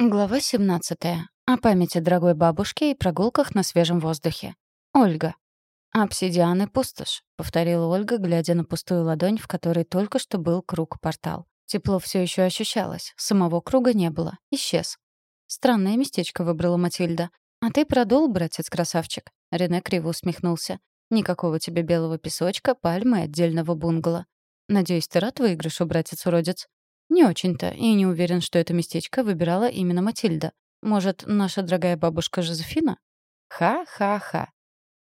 Глава 17. О памяти дорогой бабушки и прогулках на свежем воздухе. Ольга. «Обсидиан пустошь», — повторила Ольга, глядя на пустую ладонь, в которой только что был круг-портал. Тепло все еще ощущалось, самого круга не было, исчез. Странное местечко выбрала Матильда. «А ты продул, братец-красавчик?» Рене криво усмехнулся. «Никакого тебе белого песочка, пальмы и отдельного бунгало. Надеюсь, ты рад выигрышу, братец-уродец?» Не очень-то, и не уверен, что это местечко выбирала именно Матильда. Может, наша дорогая бабушка Жозефина? Ха-ха-ха.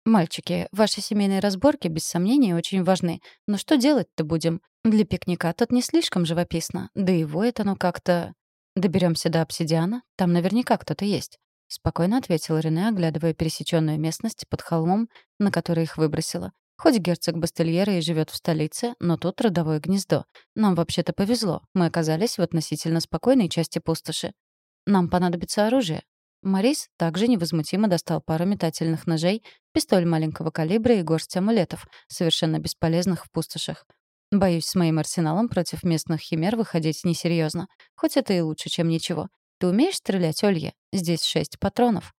Мальчики, ваши семейные разборки, без сомнения, очень важны. Но что делать-то будем? Для пикника тут не слишком живописно. Да и воет оно как-то... Доберемся до обсидиана, там наверняка кто-то есть. Спокойно ответила Рене, оглядывая пересеченную местность под холмом, на который их выбросила. Хоть герцог Бастельера и живет в столице, но тут родовое гнездо. Нам вообще-то повезло. Мы оказались в относительно спокойной части пустоши. Нам понадобится оружие. Морис также невозмутимо достал пару метательных ножей, пистоль маленького калибра и горсть амулетов, совершенно бесполезных в пустошах. Боюсь, с моим арсеналом против местных химер выходить несерьезно. Хоть это и лучше, чем ничего. Ты умеешь стрелять, Олья? Здесь шесть патронов.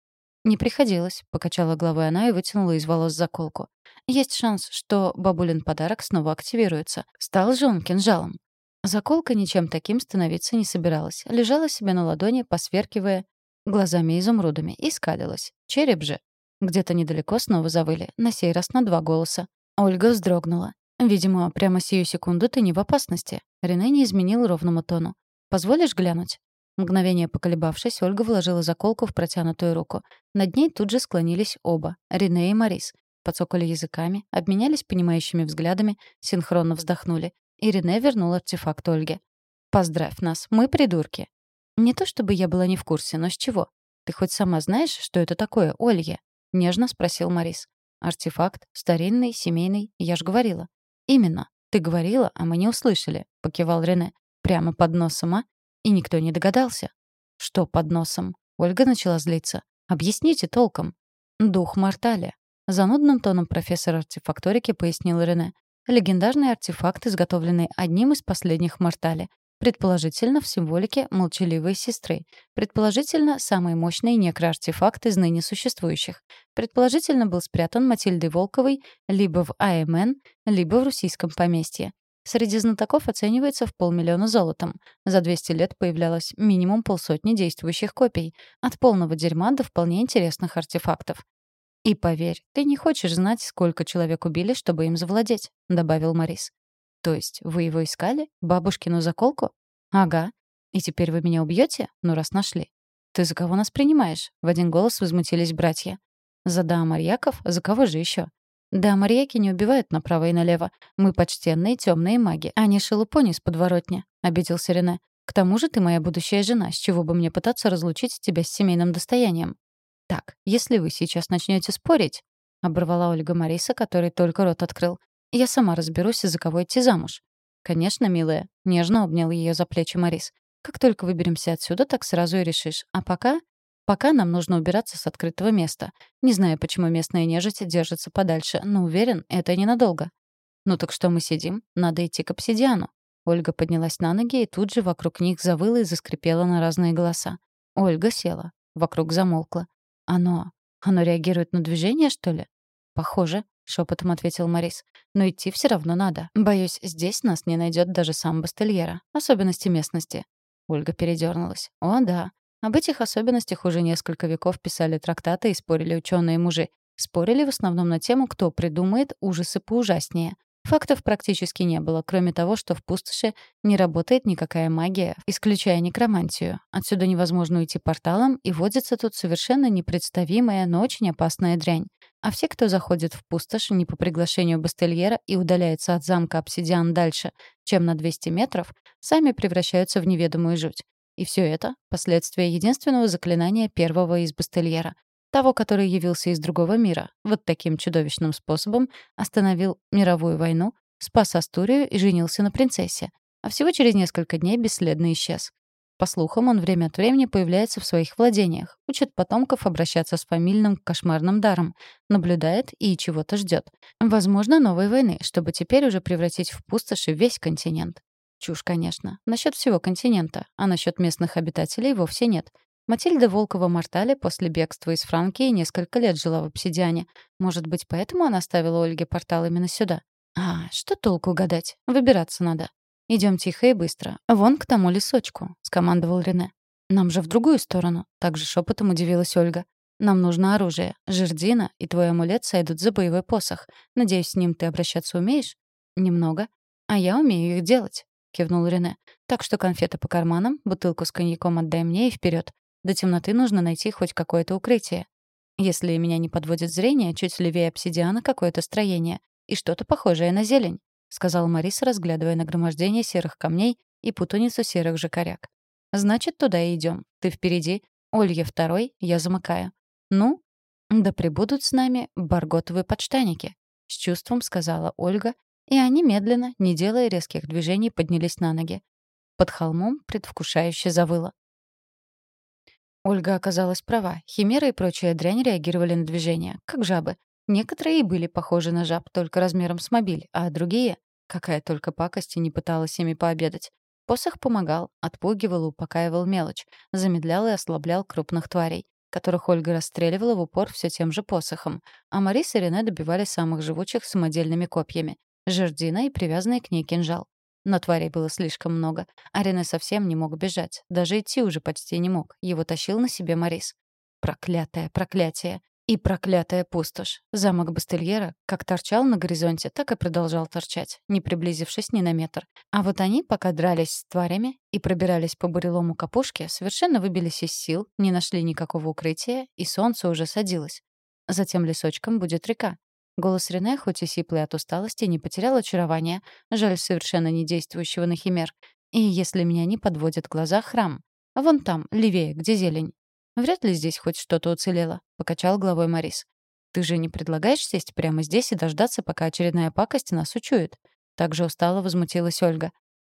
«Не приходилось», — покачала головой она и вытянула из волос заколку. «Есть шанс, что бабулин подарок снова активируется. Стал же он кинжалом». Заколка ничем таким становиться не собиралась. Лежала себе на ладони, посверкивая глазами изумрудами, и скалилась. Череп же. Где-то недалеко снова завыли, на сей раз на два голоса. Ольга вздрогнула. «Видимо, прямо сию секунду ты не в опасности». Рене не изменил ровному тону. «Позволишь глянуть?» Мгновение поколебавшись, Ольга вложила заколку в протянутую руку. Над ней тут же склонились оба — Рене и Марис. Подсокали языками, обменялись понимающими взглядами, синхронно вздохнули. И Рене вернул артефакт Ольге. «Поздравь нас, мы придурки». «Не то чтобы я была не в курсе, но с чего? Ты хоть сама знаешь, что это такое, Ольге?» — нежно спросил Марис. «Артефакт, старинный, семейный, я ж говорила». «Именно. Ты говорила, а мы не услышали», — покивал Рене. «Прямо под носом, а? И никто не догадался. Что под носом? Ольга начала злиться. Объясните толком. Дух Морталя. Занудным тоном профессор артефакторики пояснил Рене. Легендарный артефакт, изготовленный одним из последних Морталя. Предположительно, в символике молчаливой сестры. Предположительно, самый мощный некроартефакт из ныне существующих. Предположительно, был спрятан Матильдой Волковой либо в АМН, либо в российском поместье. Среди знатоков оценивается в полмиллиона золотом. За 200 лет появлялось минимум полсотни действующих копий. От полного дерьма до вполне интересных артефактов. «И поверь, ты не хочешь знать, сколько человек убили, чтобы им завладеть», — добавил Морис. «То есть вы его искали? Бабушкину заколку?» «Ага. И теперь вы меня убьете? Ну, раз нашли». «Ты за кого нас принимаешь?» — в один голос возмутились братья. «За Даамарьяков? За кого же еще? Да, марьяки не убивают направо и налево. Мы почтенные темные маги, а не шелупони с подворотня», — обиделся Рене. «К тому же ты моя будущая жена, с чего бы мне пытаться разлучить тебя с семейным достоянием?» «Так, если вы сейчас начнете спорить», — оборвала Ольга Мариса, который только рот открыл, «я сама разберусь, за кого идти замуж». «Конечно, милая», — нежно обнял ее за плечи Марис. «Как только выберемся отсюда, так сразу и решишь. А пока Пока нам нужно убираться с открытого места. Не знаю, почему местная нежить держится подальше, но уверен, это ненадолго. Ну так что мы сидим? Надо идти к обсидиану. Ольга поднялась на ноги, и тут же вокруг них завыла и заскрипела на разные голоса. Ольга села. Вокруг замолкла. Оно... Оно реагирует на движение, что ли? Похоже, шепотом ответил Морис. Но идти все равно надо. Боюсь, здесь нас не найдет даже сам Бастельера. Особенности местности. Ольга передернулась. О, да. Об этих особенностях уже несколько веков писали трактаты и спорили ученые-мужи. Спорили в основном на тему, кто придумает ужасы поужаснее. Фактов практически не было, кроме того, что в пустоши не работает никакая магия, исключая некромантию. Отсюда невозможно уйти порталом, и водится тут совершенно непредставимая, но очень опасная дрянь. А все, кто заходит в пустошь не по приглашению Бастельера и удаляется от замка Обсидиан дальше, чем на 200 метров, сами превращаются в неведомую жуть. И все это — последствия единственного заклинания первого из Бастельера, того, который явился из другого мира, вот таким чудовищным способом остановил мировую войну, спас Астурию и женился на принцессе, а всего через несколько дней бесследно исчез. По слухам, он время от времени появляется в своих владениях, учит потомков обращаться с фамильным кошмарным даром, наблюдает и чего-то ждет. Возможно, новой войны, чтобы теперь уже превратить в пустоши весь континент. Чушь, конечно. Насчет всего континента. А насчет местных обитателей вовсе нет. Матильда Волкова-Мортале после бегства из Франкии несколько лет жила в обсидиане. Может быть, поэтому она ставила Ольге портал именно сюда? А, что толку гадать? Выбираться надо. Идем тихо и быстро. Вон к тому лесочку», — скомандовал Рене. «Нам же в другую сторону», — также шепотом удивилась Ольга. «Нам нужно оружие. Жердина и твой амулет сойдут за боевой посох. Надеюсь, с ним ты обращаться умеешь?» «Немного. А я умею их делать», — кивнул Рене. «Так что конфеты по карманам, бутылку с коньяком отдай мне и вперед. До темноты нужно найти хоть какое-то укрытие. Если меня не подводит зрение, чуть левее обсидиана какое-то строение и что-то похожее на зелень, сказал Марис, разглядывая нагромождение серых камней и путаницу серых же коряк. Значит, туда и идем. Ты впереди, Олья второй, я замыкаю. Ну, да прибудут с нами барготовые подштаники, с чувством сказала Ольга, и они медленно, не делая резких движений, поднялись на ноги. Под холмом предвкушающе завыло. Ольга оказалась права. Химеры и прочая дрянь реагировали на движение, как жабы. Некоторые и были похожи на жаб, только размером с мобиль, а другие, какая только пакость и не пыталась ими пообедать. Посох помогал, отпугивал и упокаивал мелочь, замедлял и ослаблял крупных тварей, которых Ольга расстреливала в упор все тем же посохом, а Марис и Рене добивали самых живучих самодельными копьями, жердина и привязанный к ней кинжал. Но тварей было слишком много. Арене совсем не мог бежать. Даже идти уже почти не мог. Его тащил на себе Морис. Проклятое проклятие. И проклятая пустошь. Замок Бастельера как торчал на горизонте, так и продолжал торчать, не приблизившись ни на метр. А вот они, пока дрались с тварями и пробирались по бурелому капушке, совершенно выбились из сил, не нашли никакого укрытия, и солнце уже садилось. Затем лесочком будет река. Голос Рене, хоть и сиплый от усталости, не потерял очарования, жаль совершенно не действующего на химер. И если меня не подводят глаза, храм. Вон там, левее, где зелень. Вряд ли здесь хоть что-то уцелело, — покачал головой Морис. Ты же не предлагаешь сесть прямо здесь и дождаться, пока очередная пакость нас учует? Так же устало возмутилась Ольга.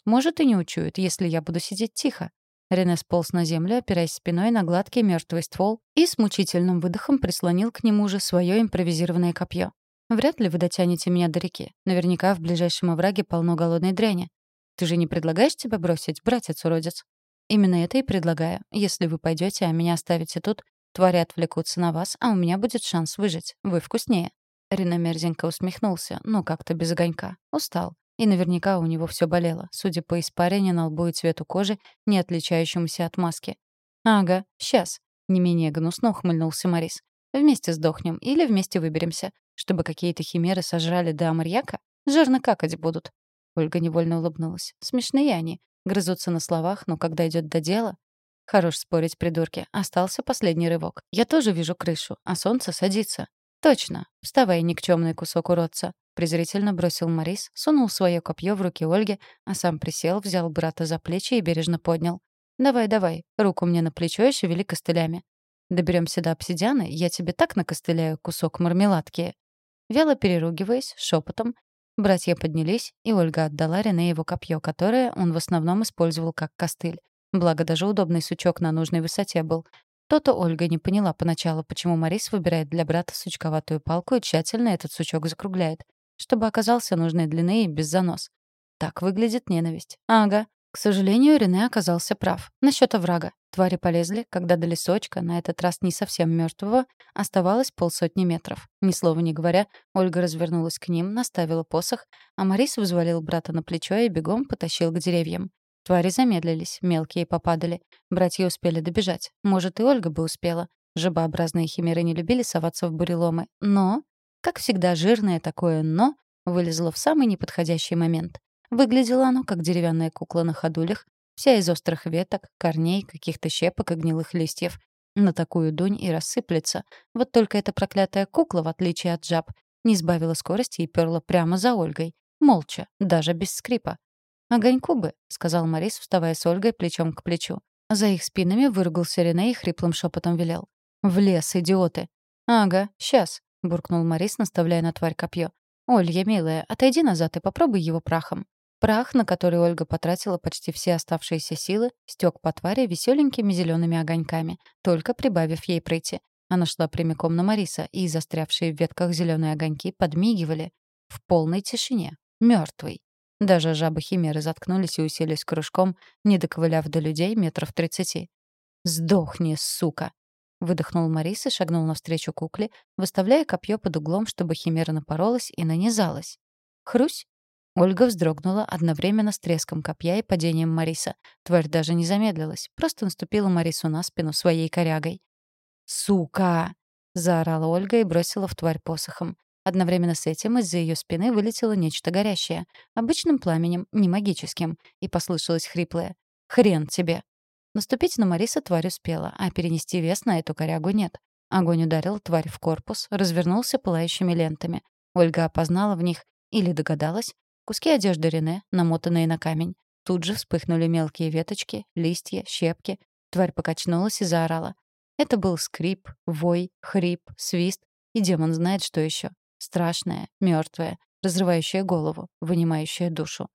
Может, и не учуют, если я буду сидеть тихо. Рене сполз на землю, опираясь спиной на гладкий мертвый ствол и с мучительным выдохом прислонил к нему же свое импровизированное копье. Вряд ли вы дотянете меня до реки. Наверняка в ближайшем овраге полно голодной дряни. Ты же не предлагаешь тебя бросить, братец-уродец? Именно это и предлагаю. Если вы пойдете, а меня оставите тут, твари отвлекутся на вас, а у меня будет шанс выжить. Вы вкуснее. Рина мерзенько усмехнулся, но как-то без огонька. Устал. И наверняка у него все болело, судя по испарине на лбу и цвету кожи, не отличающемуся от маски. «Ага, сейчас», — не менее гнусно ухмыльнулся Морис. «Вместе сдохнем или вместе выберемся. Чтобы какие-то химеры сожрали до амарьяка? Жирно какать будут. Ольга невольно улыбнулась. Смешные они. Грызутся на словах, но когда идет до дела... Хорош спорить, придурки. Остался последний рывок. Я тоже вижу крышу, а солнце садится. Точно. Вставай, никчемный кусок уродца. Презрительно бросил Морис, сунул свое копье в руки Ольги, а сам присел, взял брата за плечи и бережно поднял. «Давай, давай, руку мне на плечо и шевели костылями. Доберемся до обсидиана, я тебе так накостыляю кусок мармеладки». Вяло переругиваясь, шепотом, братья поднялись, и Ольга отдала Рене его копье, которое он в основном использовал как костыль. Благо, даже удобный сучок на нужной высоте был. То-то Ольга не поняла поначалу, почему Марис выбирает для брата сучковатую палку и тщательно этот сучок закругляет, чтобы оказался нужной длины и без занос. Так выглядит ненависть. Ага, к сожалению, Рене оказался прав. Насчет оврага. Твари полезли, когда до лесочка, на этот раз не совсем мертвого, оставалось полсотни метров. Ни слова не говоря, Ольга развернулась к ним, наставила посох, а Марис взвалил брата на плечо и бегом потащил к деревьям. Твари замедлились, мелкие попадали. Братья успели добежать. Может, и Ольга бы успела. Жабообразные химеры не любили соваться в буреломы. Но, как всегда, жирное такое «но» вылезло в самый неподходящий момент. Выглядело оно, как деревянная кукла на ходулях, вся из острых веток, корней, каких-то щепок и гнилых листьев. На такую дунь и рассыплется. Вот только эта проклятая кукла, в отличие от жаб, не сбавила скорости и перла прямо за Ольгой. Молча, даже без скрипа. «Огоньку бы», — сказал Морис, вставая с Ольгой плечом к плечу. За их спинами выругался Рене и хриплым шепотом велел. «В лес, идиоты!» «Ага, сейчас», — буркнул Морис, наставляя на тварь копье. «Олья, милая, отойди назад и попробуй его прахом». Прах, на который Ольга потратила почти все оставшиеся силы, стёк по твари веселенькими зелеными огоньками, только прибавив ей прыти. Она шла прямиком на Мариса, и застрявшие в ветках зеленые огоньки подмигивали. В полной тишине. мертвый. Даже жабы-химеры заткнулись и уселись кружком, не доковыляв до людей метров тридцати. «Сдохни, сука!» Выдохнул Марис и шагнул навстречу кукле, выставляя копье под углом, чтобы химера напоролась и нанизалась. «Хрусь!» Ольга вздрогнула одновременно с треском копья и падением Мариса. Тварь даже не замедлилась, просто наступила Марису на спину своей корягой. «Сука!» — заорала Ольга и бросила в тварь посохом. Одновременно с этим из-за ее спины вылетело нечто горящее. Обычным пламенем, не магическим. И послышалось хриплое. «Хрен тебе!» Наступить на Мариса тварь успела, а перенести вес на эту корягу нет. Огонь ударил тварь в корпус, развернулся пылающими лентами. Ольга опознала в них, или догадалась, куски одежды Рене, намотанные на камень. Тут же вспыхнули мелкие веточки, листья, щепки. Тварь покачнулась и заорала. Это был скрип, вой, хрип, свист, и демон знает, что еще. Страшное, мертвое, разрывающее голову, вынимающее душу.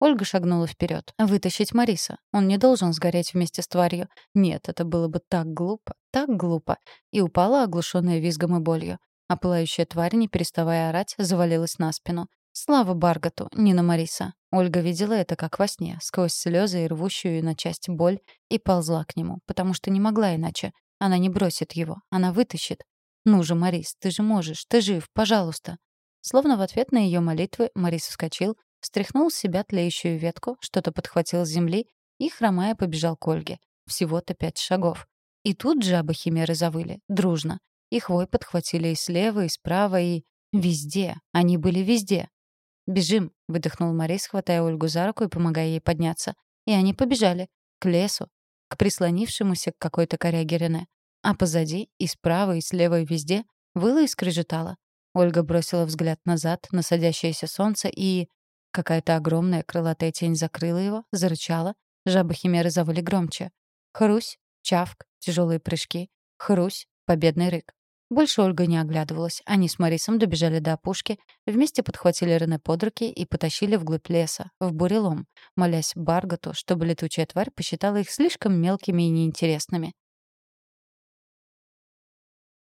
Ольга шагнула вперед. Вытащить Мариса. Он не должен сгореть вместе с тварью. Нет, это было бы так глупо, так глупо. И упала, оглушенная визгом и болью. А пылающая тварь, не переставая орать, завалилась на спину. Слава Баргату, не на Мариса. Ольга видела это как во сне, сквозь слезы и рвущую на часть боль, и ползла к нему, потому что не могла иначе. Она не бросит его, она вытащит. «Ну же, Марис, ты же можешь, ты жив, пожалуйста». Словно в ответ на ее молитвы Марис вскочил, Стряхнул с себя тлеющую ветку, что-то подхватил с земли и, хромая, побежал к Ольге. Всего-то пять шагов. И тут жабы-химеры завыли, дружно. Их вой подхватили и слева, и справа, и... Везде. Они были везде. «Бежим», — выдохнул Марис, хватая Ольгу за руку и помогая ей подняться. И они побежали. К лесу. К прислонившемуся к какой-то коряге Рене. А позади, и справа, и слева, и везде, выло и скрежетало. Ольга бросила взгляд назад на садящееся солнце и... Какая-то огромная крылатая тень закрыла его, зарычала. Жабы-химеры завыли громче. Хрусь, чавк, тяжелые прыжки. Хрусь, победный рык. Больше Ольга не оглядывалась. Они с Марисом добежали до опушки, вместе подхватили Рене под руки и потащили вглубь леса, в бурелом, молясь Баргату, чтобы летучая тварь посчитала их слишком мелкими и неинтересными.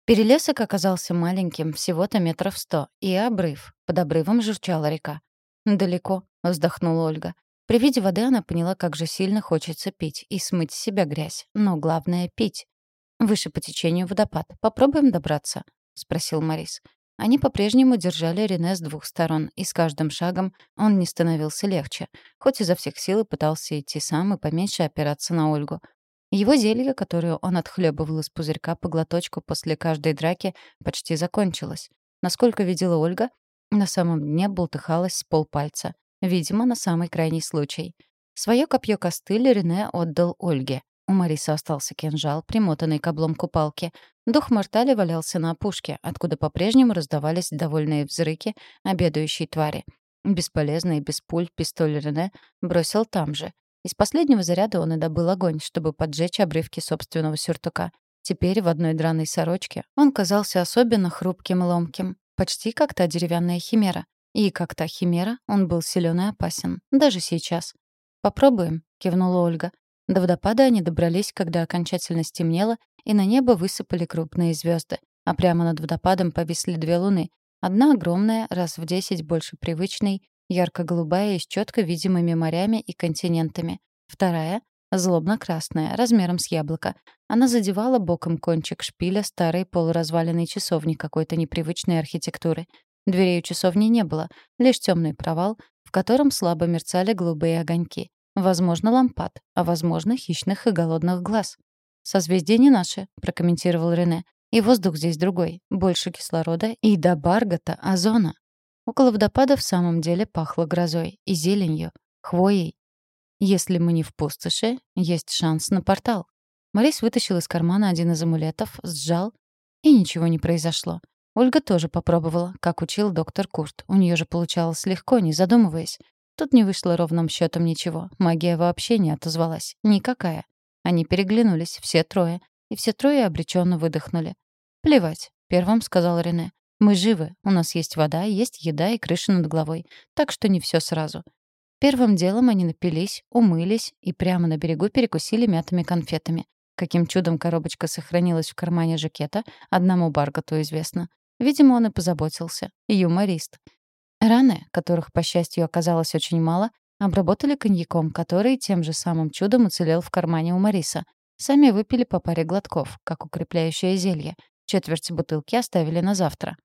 Перелесок оказался маленьким, всего-то метров сто, и обрыв. Под обрывом журчала река. «Далеко», — вздохнула Ольга. При виде воды она поняла, как же сильно хочется пить и смыть с себя грязь. Но главное — пить. «Выше по течению водопад. Попробуем добраться?» — спросил Морис. Они по-прежнему держали Рене с двух сторон, и с каждым шагом он не становился легче, хоть изо всех сил и пытался идти сам и поменьше опираться на Ольгу. Его зелье, которое он отхлебывал из пузырька по глоточку после каждой драки, почти закончилось. Насколько видела Ольга, на самом дне болтыхалось с полпальца. Видимо, на самый крайний случай. Своё копье-костыль Рене отдал Ольге. У Мариса остался кинжал, примотанный к обломку палки. Дух Мортали валялся на опушке, откуда по-прежнему раздавались довольные взрыки обедающей твари. Бесполезный без пуль пистоль Рене бросил там же. Из последнего заряда он и добыл огонь, чтобы поджечь обрывки собственного сюртука. Теперь в одной драной сорочке он казался особенно хрупким и ломким. Почти как та деревянная химера. И как та химера, он был силен и опасен. Даже сейчас. «Попробуем», — кивнула Ольга. До водопада они добрались, когда окончательно стемнело, и на небо высыпали крупные звезды. А прямо над водопадом повисли две луны. Одна огромная, раз в десять больше привычной, ярко-голубая и с четко видимыми морями и континентами. Вторая Злобно-красная, размером с яблоко. Она задевала боком кончик шпиля старой полуразваленной часовни какой-то непривычной архитектуры. Дверей у часовни не было, лишь темный провал, в котором слабо мерцали голубые огоньки. Возможно, лампад, а возможно, хищных и голодных глаз. «Созвездие не наше», — прокомментировал Рене. «И воздух здесь другой, больше кислорода и до Баргата озона». Около водопада в самом деле пахло грозой и зеленью, хвоей, если мы не в пустоши, есть шанс на портал. Морис вытащил из кармана один из амулетов, сжал, и ничего не произошло. Ольга тоже попробовала, как учил доктор Курт. У нее же получалось легко, не задумываясь. Тут не вышло ровным счетом ничего. Магия вообще не отозвалась. Никакая. Они переглянулись, все трое. И все трое обреченно выдохнули. «Плевать», — первым сказал Рене. «Мы живы. У нас есть вода, есть еда и крыша над головой. Так что не все сразу. Первым делом они напились, умылись и прямо на берегу перекусили мятыми конфетами. Каким чудом коробочка сохранилась в кармане жакета, одному Баргату известно. Видимо, он и позаботился. Юморист. Раны, которых, по счастью, оказалось очень мало, обработали коньяком, который тем же самым чудом уцелел в кармане у Мариса. Сами выпили по паре глотков, как укрепляющее зелье. Четверть бутылки оставили на завтра.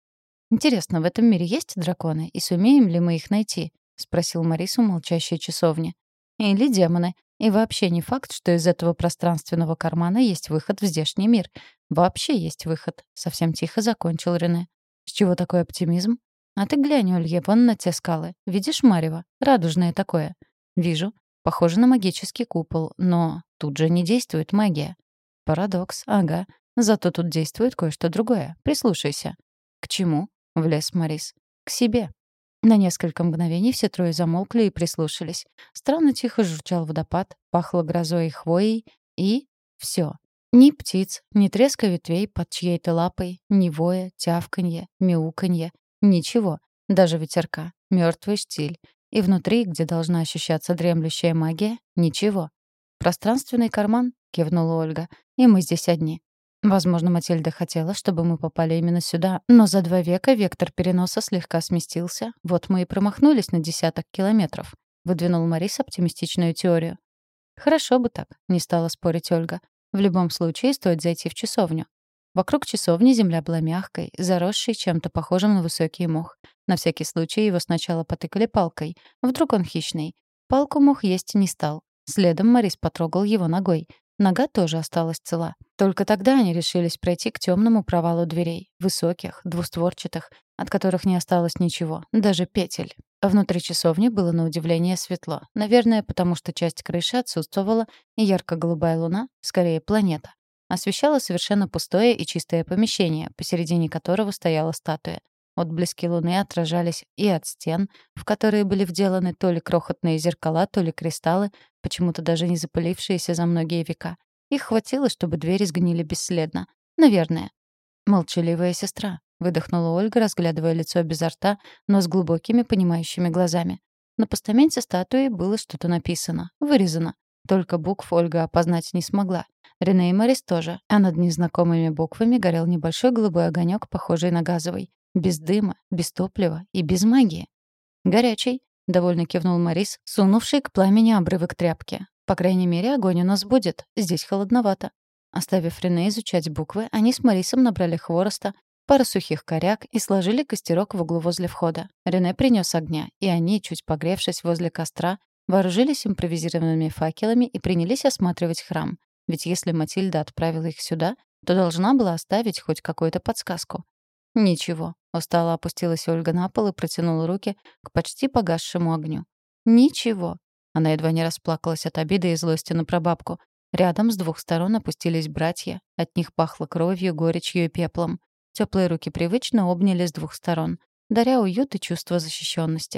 «Интересно, в этом мире есть драконы, и сумеем ли мы их найти?» — спросил Марису молчащая часовня. «Или демоны. И вообще не факт, что из этого пространственного кармана есть выход в здешний мир. Вообще есть выход», — совсем тихо закончил Рене. «С чего такой оптимизм?» «А ты глянь, Олье, вон на те скалы. Видишь марево? Радужное такое». «Вижу. Похоже на магический купол, но тут же не действует магия». «Парадокс, ага. Зато тут действует кое-что другое. Прислушайся». «К чему?» — влез Марис. «К себе». На несколько мгновений все трое замолкли и прислушались. Странно тихо журчал водопад, пахло грозой и хвоей, и... все. Ни птиц, ни треска ветвей под чьей-то лапой, ни воя, тявканье, мяуканье, ничего, даже ветерка, мертвый штиль. И внутри, где должна ощущаться дремлющая магия, ничего. «Пространственный карман», — кивнула Ольга, — «и мы здесь одни. Возможно, Матильда хотела, чтобы мы попали именно сюда, но за два века вектор переноса слегка сместился. Вот мы и промахнулись на десяток километров. Выдвинул Марис оптимистичную теорию. Хорошо бы так, не стала спорить Ольга. В любом случае стоит зайти в часовню. Вокруг часовни земля была мягкой, заросшей чем-то похожим на высокий мох. На всякий случай его сначала потыкали палкой. Вдруг он хищный. Палку мох есть не стал. Следом Марис потрогал его ногой. Нога тоже осталась цела. Только тогда они решились пройти к темному провалу дверей, высоких, двустворчатых, от которых не осталось ничего, даже петель. Внутри часовни было на удивление светло. Наверное, потому что часть крыши отсутствовала, и ярко-голубая луна, скорее планета, освещала совершенно пустое и чистое помещение, посередине которого стояла статуя. Отблески луны отражались и от стен, в которые были вделаны то ли крохотные зеркала, то ли кристаллы, почему-то даже не запылившиеся за многие века. Их хватило, чтобы двери сгнили бесследно. Наверное. «Молчаливая сестра», — выдохнула Ольга, разглядывая лицо без рта, но с глубокими понимающими глазами. На постаменте статуи было что-то написано, вырезано. Только букв Ольга опознать не смогла. Рене и Морис тоже, а над незнакомыми буквами горел небольшой голубой огонек, похожий на газовый. Без дыма, без топлива и без магии. «Горячий», — довольно кивнул Морис, сунувший к пламени обрывок тряпки. «По крайней мере, огонь у нас будет. Здесь холодновато». Оставив Рене изучать буквы, они с Марисом набрали хвороста, пару сухих коряк и сложили костерок в углу возле входа. Рене принес огня, и они, чуть погревшись возле костра, вооружились импровизированными факелами и принялись осматривать храм. Ведь если Матильда отправила их сюда, то должна была оставить хоть какую-то подсказку. Ничего. Устало опустилась Ольга на пол и протянула руки к почти погасшему огню. Ничего. Она едва не расплакалась от обиды и злости на прабабку. Рядом с двух сторон опустились братья. От них пахло кровью, горечью и пеплом. Теплые руки привычно обняли с двух сторон, даря уют и чувство защищенности.